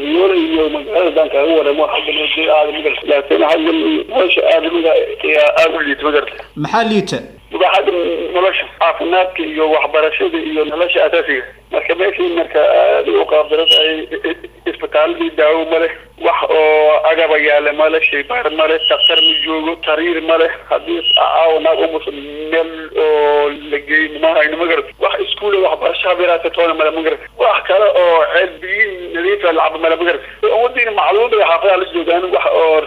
qoryoole iyo magaalada daan kaaga waramo xagga nabadgelyo aada magarta laakiin xagga nolosha aadamiga ayaa aada u liita magarta. Maxaa liita xagga nolosha caafimaadka iyo waxbarashada iyo nolosha asaasiga marka meeshii marka aada u qaabdaradahay isbitaaladii daawo ma leh. Wax oo agaba yaale male shaybaar male daktar ma joogo sariir male haddii caawa naag umusa meel oo la geeyin ma hayno magarad wax iskuula waxbarasho habiraata toona male magarad wax kale oo ceel biyin nadiifa lacabo male magarad umadiina macluumada xaafadaha la joogaan wax oo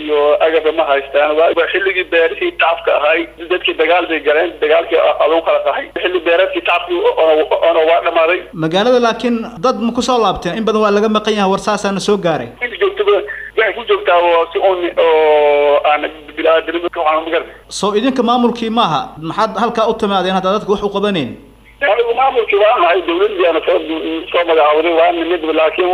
iyo agaba ma haystaan. Waa xilligii beerihii tacabka ahay dadkii dagaal bay galeen dagaalkii aduu kala qahay xilli beereedkii tacabkii oona waa dhamaaday. Magaalada laakiin dad ma ku soo laabteen? In badan waa laga maqan yahay war saasaana soo gaaray. Soo idinka maamulkii maaha maxaad halkaa u timaadeen haddaa dadka wax u anigu maamulkii waa nahay dawladii ana soo soo magacaawday waa nimid laakiin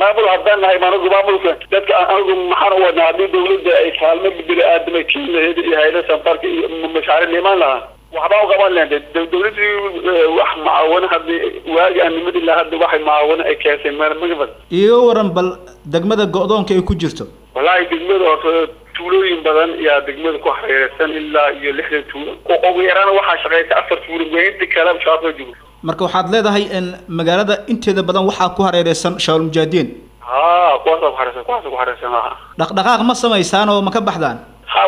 maamul haddaan nahay anigu maamulka. Dadka anigu maxaan u wadnaa haddii dawladda ay kaalmo bini-aadama keeni lahayd iyo hayada sanfarka iyo mashaaric liimaan lahaa waxbaa u qaban lahayd dawladii wax macaawano haddii waagi aan nimid ilaa hadda waxay macaawano ay keentay magafad iiga waran bal degmada go-doonka ay ku jirto. Wallaahi degmada horta tuulooyin badan yaa degmada ku hareeraysan ilaa iyo lixdan tuulo. Ugu yaraan waxaa shaqeysa afar tuulo weynta kale shabaab joogo marka waxaad leedahay magaalada inteeda badan waxaa ku hareeraysan shaawal mujaahidiin ha kuwaasa ku hareersan kuwaasa ku hareersan ha dhaqdhaqaaq ma samaysaan oo ma ka baxdaan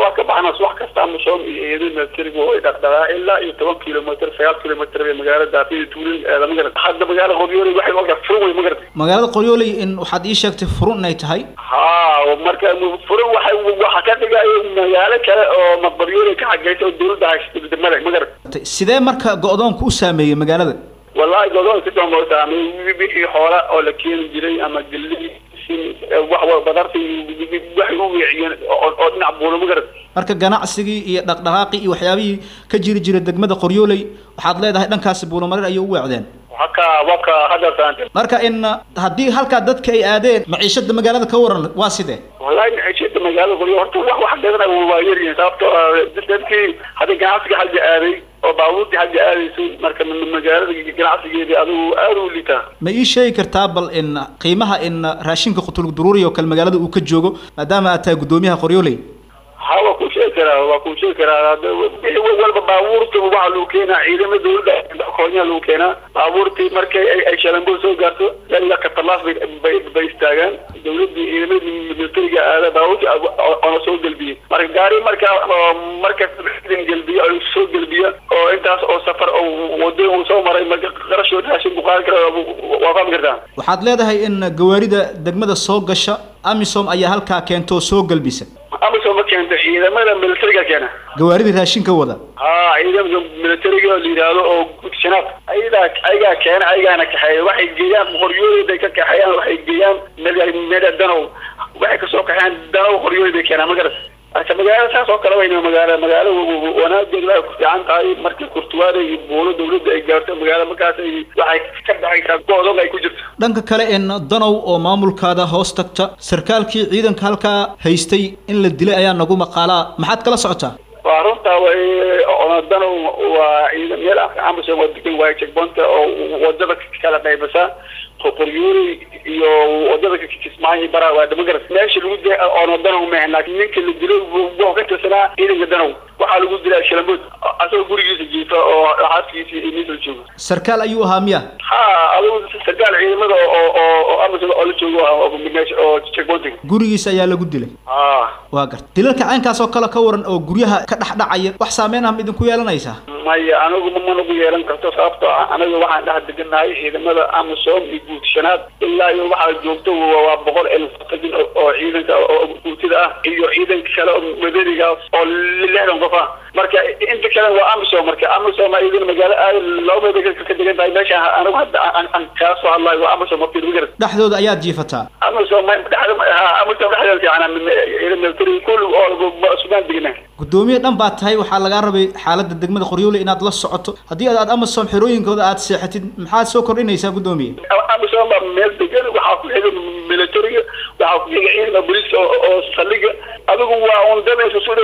waa ka baxnas wax kasta amasoom iyo eedada militariga way dhaqdhaqaa ilaa iyo toban kilomitr sagaal kilomitr bay magaalada daafida tuulin eeda magarata hadda magaalada qoryooley waxay ogaa furan way magarata magaalada qoryooley in waxaad ii sheegtay furun inay tahay? Ha marka furan waxay waxa ka dhigayo magaalo kale oo maqoryooley ka xageysa oo dawladda haysta male magarata sidee marka go-doonku u saameeyey magaalada? Wallahi godoon si doon loo saameeyey. Wixii xoola oo la keeni jiray ama gelli marka ganacsigii iyo dhaqdhaqaaqii iyo waxyaabihii ka jiri jiray degmada qoryooley waxaad leedahay dhankaasi buulomareer ayay u weecdeen hadda marka in haddii halkaa dadka ay aadeen maciishada magaalada ka waran waa sidee? Wallahi maciishada magaalada qoryo horta wax wax dheedana waa yaryihin sababto dadkii haddii ganacsiga xagga aaday oo baabuurtii xagga aadaysay marka magaalada ganacsigeedii adigu aada u liitaa ma ii sheegi kartaa bal in qiimaha in raashinka qutulug duruuri oo kale magaalada uu ka joogo maadaama aad tahay guddoomiyaha qoryooley ha waa ku sheegi karaa waa ku sheegi karaa. Walba baabuurta waxaa lagu keenaa ciidamada dawladda koonya lagu keenaa. Baabuurtii markay ay shalambo soo gaarto ilaa katalaas bay bay istaagaan. Dawladii ciidamada militariga aada baabuurta ona soo gelbiye marka gaari marka marka gelbiyo soo gelbiya oo intaas oo safar oo wadooyin uu soo maray marka qarashoo raashin ku qaadi kara waa fahmi kartaa. Waxaad leedahay in gawaarida degmada soo gasha amisom ayaa halkaa keenta oo soo gelbisa amisom ma keenta ciidamada militariga keena. Gawaaridii raashinka wada. Ha ciidamada militariga la yidhaahdo oo gudsanaad ayadaa ayagaa keena ayagaana kaxeeya. Waxay geeyaan qoryooley bay ka kaxeeyaan waxay geeyaan meel danow waxay ka soo kaxeeyaan danow qoryooley bay keenaan magaras marka magaalada saas oo kale wayna magaala magaalo wanaageeda ku fiican tahay. Markii kurtuwaada iyo buulo dawladda ay gaarto magaala markaas ay waxay ka baxaysaa go-doon ay ku jirto. Dhanka kale in danow oo maamulkaada hoos tagta sarkaalkii ciidanka halkaa haystay in la dilay ayaa nagu maqaalaa. Maxaad kala socotaa? Waa runtaa way onadano waa ciidan meel amison waa degan waayo checkpointa oo waddada kala qaybasa qoryooley iyo waddada kismaayo baraa waa damagaras meesha lagu dilay onadano maahan laakiin ninka la dilay wuxuu ka tirsanaa ciidanka danow waxaa lagu dilay shalambood asagoo gurigiisa jiifa oo xaaskiisa nin la joogo sarkaal ayuu ahaa miya ha adigu sarkaal ciidamada oo oo oo amison oo la joogo meesha oo checkpointiga gurigiisa ayaa lagu dilay ha waa garta dilalka caynkaas oo kale ka waran oo guryaha ka dhex dhacaya wax saameyn ah ma idinku yeelanaysaa maya anigu ma nagu yeelan karto sababtoo ah aniga waxaan dhex deganahay ciidamada amisom iyo guutishanaad ilaa iyo waxaa joogto waa boqol elfajin oo ciidanka oo guutida ah iyo ciidanka kale oo madaniga oo lixdan qof ah. Marka inta kale waa amisom marka amisom iyaduna magaalo aad meeda ka degan tahay meesha anigu hadda aan kaa soo hadlayo waa amisom dhexdooda ayaad jiifataa. Amisom dhexda ha amisom guddoomiye dhan baad tahay waxaa lagaa rabay xaaladda degmada qoryoole inaad la socoto. Haddii aad amasom xerooyinkooda aad seexatid maxaad soo kordhinaysaa guddoomiye amisom baa meel degan waxaa ku xiga militariga waxaa ku xiga ciidamada booliiska oo saldhiga adigu waa un danaysa sida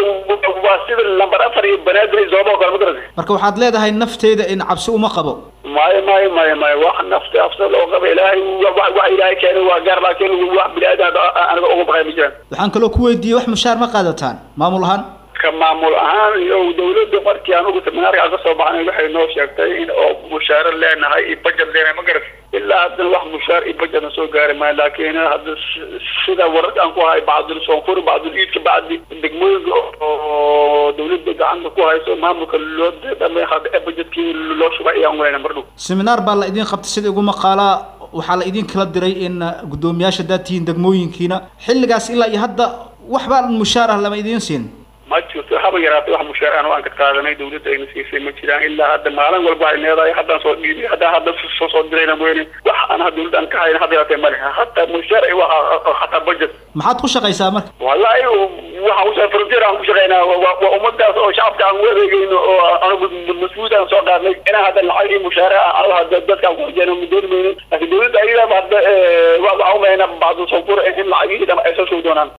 waa sida lambar afar iyo banaadir zooba oo kale ma garata marka waxaad leedahay nafteeda in cabsi uma qabo ma maayo maayo maayo maayo wax nafta afsa loo qaba ilaahay wax ilaahay keenay waa gaar laakiin wax bini-aadan aniga uga baqay ma jiraan waxaan kaloo ku weydiiyey wax mushaar ma qaadataan maamul ahaan ka maamul ahaan iyo dawladda markii anugu seminaarka ka soo baxnay waxay noo sheegtay in oo mushaaro leenahay iyo bajet leenahay. Ma garat ilaa haddana wax mushaar iyo bajetna soo gaari maayo laakiin hadda sida wararka aan ku hahay bacdul soonfur bacdul iidka bacdi degmooyinka oo dawladda gacanta ku hayso maamulka loo dhamay hadda bajetkii loo shubay ayaan weyna mar dhow seminaar baa la idin qabtay sida igu maqaalaa waxaa la idin kala diray in guddoomiyaasha haddaad tihiin degmooyinkiina. Xilligaas ilaa iyo hadda waxbaa mushaar ah lama idiin siin ma jirto haba yaraatay wax mushaar aan aan ka qaadanay dawladda ayna siisay ma jiraan ilaa hadda maalin walba ay leedahay haddaan soo dhiibay haddaa hadda soo soo dirayna mooyane wax aan dawladda aan ka hayn haba yaraatay ma leha. Hataa mushaar ay waa hataa budget. Maxaad ku shaqaysaa marka? Wallahi waxaan usha frontier aan ku shaqaynaa waa ummadaas oo shacabka aan wareegayno oo anigu mas'uul aan soo qaadnay inaan hadda lacag iyo mushaare anigu hadda dadkaan ku horjeeno ma dooni laakiin dawladda ayadaba hadda waxaan umayna bacdu sawfur in lacagihii dhama ay soo show doonaan